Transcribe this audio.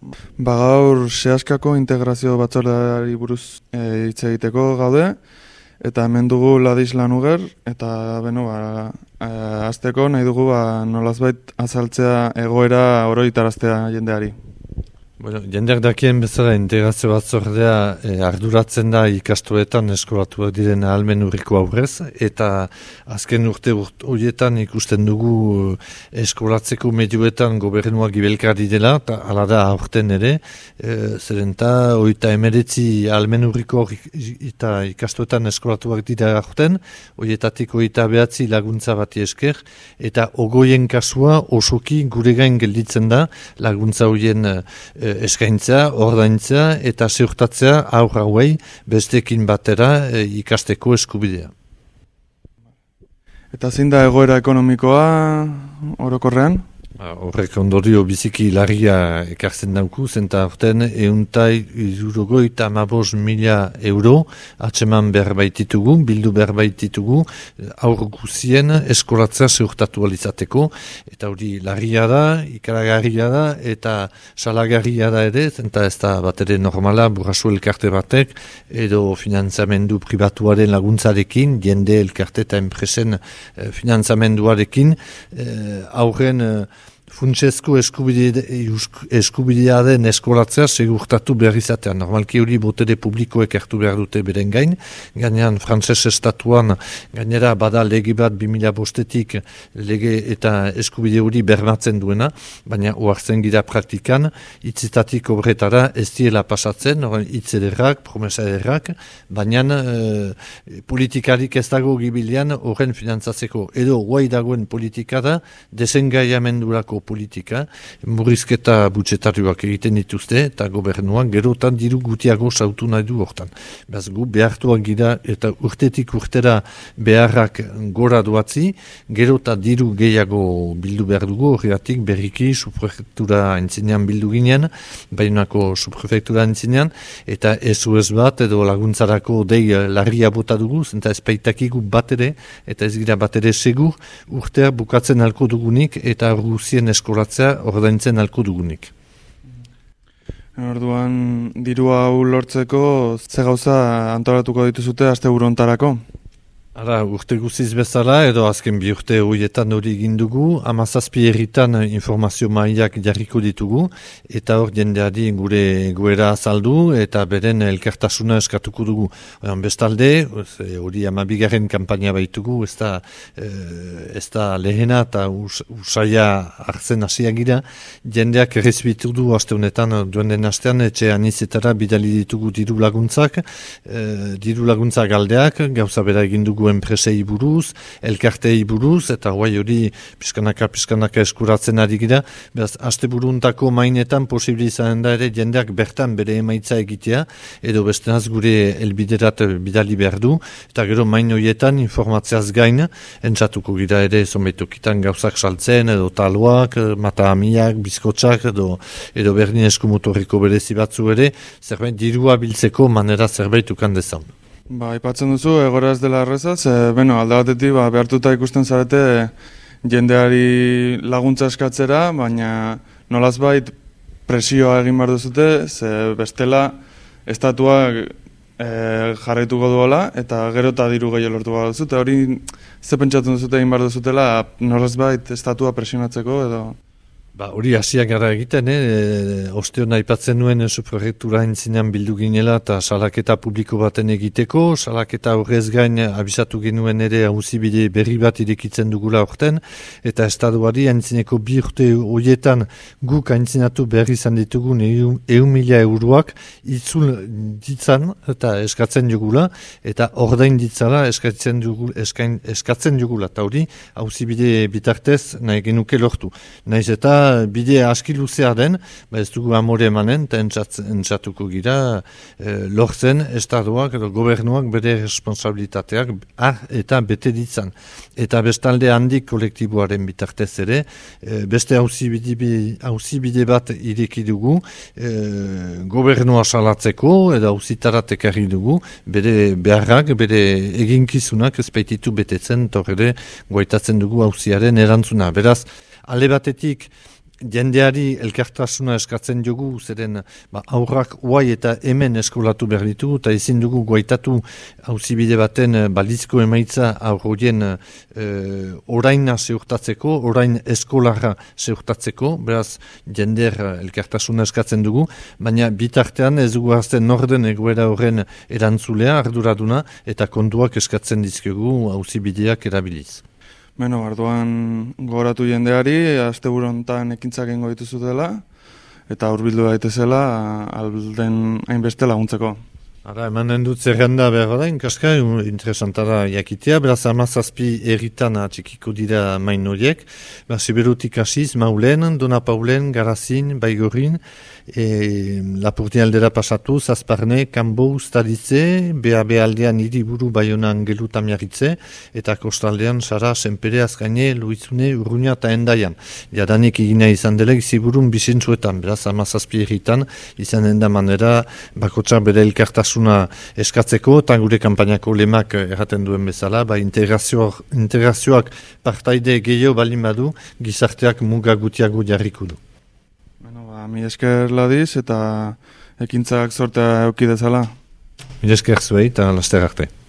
Ba gaur sehaskako integrazio batzordeari buruz e, hitz egiteko gaude, eta hemen dugu Ladis Lanuger, eta beno, ba, e, nahi dugu ba, nolazbait azaltzea egoera oroitaraztea jendeari. Bueno, jendeak dakien bezala integrazio batzordea e, arduratzen da ikastoetan eskolatu diren ahalmen urriko aurrez, eta azken urte horietan ikusten dugu eh, eskolatzeko medioetan gobernua gibelkari dela, eta ala da aurten ere, e, zeren eta oita emeretzi ahalmen urriko eta ikastoetan eskolatuak dira aurten, horietatik oita behatzi laguntza bati esker, eta ogoien kasua osoki gure gain gelditzen da laguntza horien eskaintza, ordaintza eta ziurtatzea aur hauei bestekin batera e, ikasteko eskubidea. Eta zein da egoera ekonomikoa orokorrean? Ba, horrek ondorio biziki larria ekartzen dauku, zenta horten euntai izurogoi eta amabos mila euro atseman berbaititugu, bildu berbaititugu, aur guzien eskolatzea zeurtatu alizateko, eta hori larria da, ikaragarria da, eta salagarria da ere, zenta ez da bat ere normala, burrasu elkarte batek, edo finanzamendu pribatuaren laguntzarekin, jende elkarte eta enpresen eh, finanzamenduarekin, eh, aurren eh, Funtsesko eskubidea den eskolatzea segurtatu behar izatea. Normalki hori botere publikoek ertu behar dute beren gain. Gainean, frantzes estatuan, gainera bada lege bat 2000 bostetik lege eta eskubide hori bermatzen duena, baina oartzen gira praktikan, itzitatik obretara ez diela pasatzen, hitz ederrak, promesa ederrak, baina e, politikarik ez dago gibilian horren finantzatzeko. Edo, guai dagoen politika da, desengaiamendurako politika, murrizketa butxetarioak egiten dituzte, eta gobernuan gerotan diru gutiago sautu nahi du hortan. Beaz gu behartuak gira eta urtetik urtera beharrak gora duatzi, gerota diru gehiago bildu behar dugu, horregatik berriki subprefektura entzinean bildu ginen, bainako subprefektura entzinean, eta ez bat edo laguntzarako dei larria bota dugu, zenta ezpeitakigu bat ere, eta ez gira bat ere segur, urtea bukatzen alko dugunik, eta ruzien eskolatzea ordaintzen alko dugunik. Orduan, dirua hau lortzeko, ze gauza antolatuko dituzute aste burontarako? Ara, urte guziz bezala, edo azken bi urte horietan hori egin dugu, amazazpi erritan informazio mailak jarriko ditugu, eta hor jendeari gure goera azaldu, eta beren elkartasuna eskatuko dugu. Oran, bestalde, hori amabigarren kampaina baitugu, ez da, eh, ez da lehena eta usaia hartzen hasiak gira, jendeak errezibitu du, haste honetan, duen den hastean, etxe anizetara bidali ditugu diru laguntzak, e, diru laguntzak aldeak, gauza bera egin dugu enpresei buruz, elkartei buruz, eta guai hori pizkanaka pizkanaka eskuratzen ari gira, beraz, aste buruntako mainetan posibilizaren da ere jendeak bertan bere emaitza egitea, edo beste gure elbiderat bidali behar du, eta gero main horietan informatzeaz gain, entzatuko gira ere zonbaitokitan gauzak saltzen, edo taloak, mata amiak, bizkotxak, edo, edo berdin eskumutorriko berezi batzu ere, zerbait dirua biltzeko manera zerbait ukan dezan. Ba, ipatzen duzu, egora ez dela errezaz, e, beno, alde batetik, ba, behartuta ikusten zarete jendeari laguntza eskatzera, baina nolaz bait presioa egin behar duzute, ze bestela estatuak e, jarraituko duela, eta gero eta diru gehiago lortu behar duzute, hori ze pentsatzen duzute egin behar duzutela, nolaz bait estatua presionatzeko edo... Ba, hori hasiak gara egiten, eh? E, osteo nahi patzen nuen subprefektura entzinean bildu ginela eta salaketa publiko baten egiteko, salaketa horrez gain abisatu genuen ere hauzibide berri bat irekitzen dugula orten, eta estaduari entzineko bi urte horietan guk entzinatu berri izan ditugun eun mila euroak itzul ditzan eta eskatzen dugula, eta ordain ditzala eskatzen dugula, eskain, eskatzen dugula, eta hori hauzibide bitartez nahi genuke lortu. Naiz eta bide aski luzea den, ba ez dugu amore emanen, eta entzatuko gira, e, lortzen estaduak edo gobernuak bere responsabilitateak ah, eta bete ditzan. Eta bestalde handik kolektiboaren bitartez ere, e, beste hauzi bide, bat ireki dugu, e, gobernua salatzeko, edo hauzi taratek dugu, bere beharrak, bere eginkizunak ezpeititu betetzen, torre guaitatzen dugu hauziaren erantzuna. Beraz, Ale batetik, jendeari elkartasuna eskatzen jogu, zeren ba, aurrak guai eta hemen eskolatu behar ditu, eta ezin dugu guaitatu hauzibide baten eh, balizko emaitza aurroien e, oraina zeurtatzeko, orain eskolarra zeurtatzeko, beraz jender elkartasuna eskatzen dugu, baina bitartean ez dugu hasten norden egoera horren erantzulea, arduraduna, eta konduak eskatzen dizkegu hauzibideak erabiliz. Beno, arduan goratu jendeari, azte burontan ekintzak ingo dituzu dela, eta hurbildu daitezela alden hainbeste laguntzeko. Ara, emanen dut zerrenda behar da, inkaska, interesantara jakitea, beraz amazazpi erritan atxikiko dira main horiek, beraz iberutik asiz, maulen, dona paulen, garazin, baigorin, e, lapurti aldera pasatu, zazparne, kanbo ustaritze, BAB aldean iriburu baionan geluta miarritze, eta kostaldean sara, senpere, azkaine, luizune, urruña eta endaian. Jadanik egina izan dela, iziburun bizintzuetan, beraz amazazpi erritan, izan enda manera, bakotsa bere elkartasuna eskatzeko, eta gure kampainako lemak erraten duen bezala, ba integrazioak, integrazioak partaide gehiago balin badu, gizarteak muga gutiago jarriko du. Ba, mi esker ladiz eta ekintzak sortea eukidezala. Mi esker zuei eta laster arte.